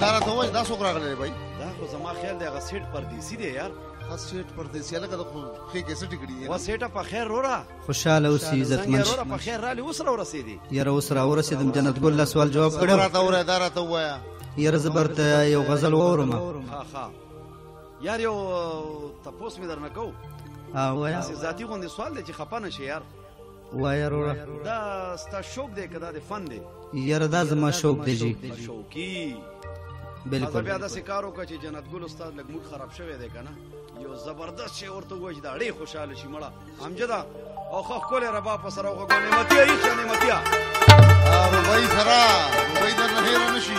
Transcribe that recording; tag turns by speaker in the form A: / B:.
A: دا راته وای دا څوک راغلی بای
B: دا خو زما خیال دی هغه سیټ پردیسی دی یار
A: هغه سیټ پردیسی لکه د خو خې کې سټی کړی
B: دی وا سیټ په خیر رورا
C: خوشاله اوسې عزت
B: من رورا په خیر رالی اوس را ورسېدی
C: یاره اوس را ورسېدم جنت ګل سوال جواب
A: کړو راته وره دا راته وایا
C: یاره زبرته یو غزل وورم
B: ها ها یار یو تپوس می درنه کو
C: او
B: یا ذاتی غوندې سوال دی چې خپانه شي یار
C: وای وروره
B: دا ستا شوق دی کدا د فن دی
C: یاره دا زما شوق دی جی
B: شوقي بالکل بیا دا سکارو کچ جنت ګل استاد لګ موډ خراب شوی دی کنه یو زبردست شی ورته وای دا ډېر خوشاله شي مړه امجدا او خو خپل ربا په سره وګو نعمتیا
C: یې چې نعمتیا او وای سره وای دا نه هیر نشي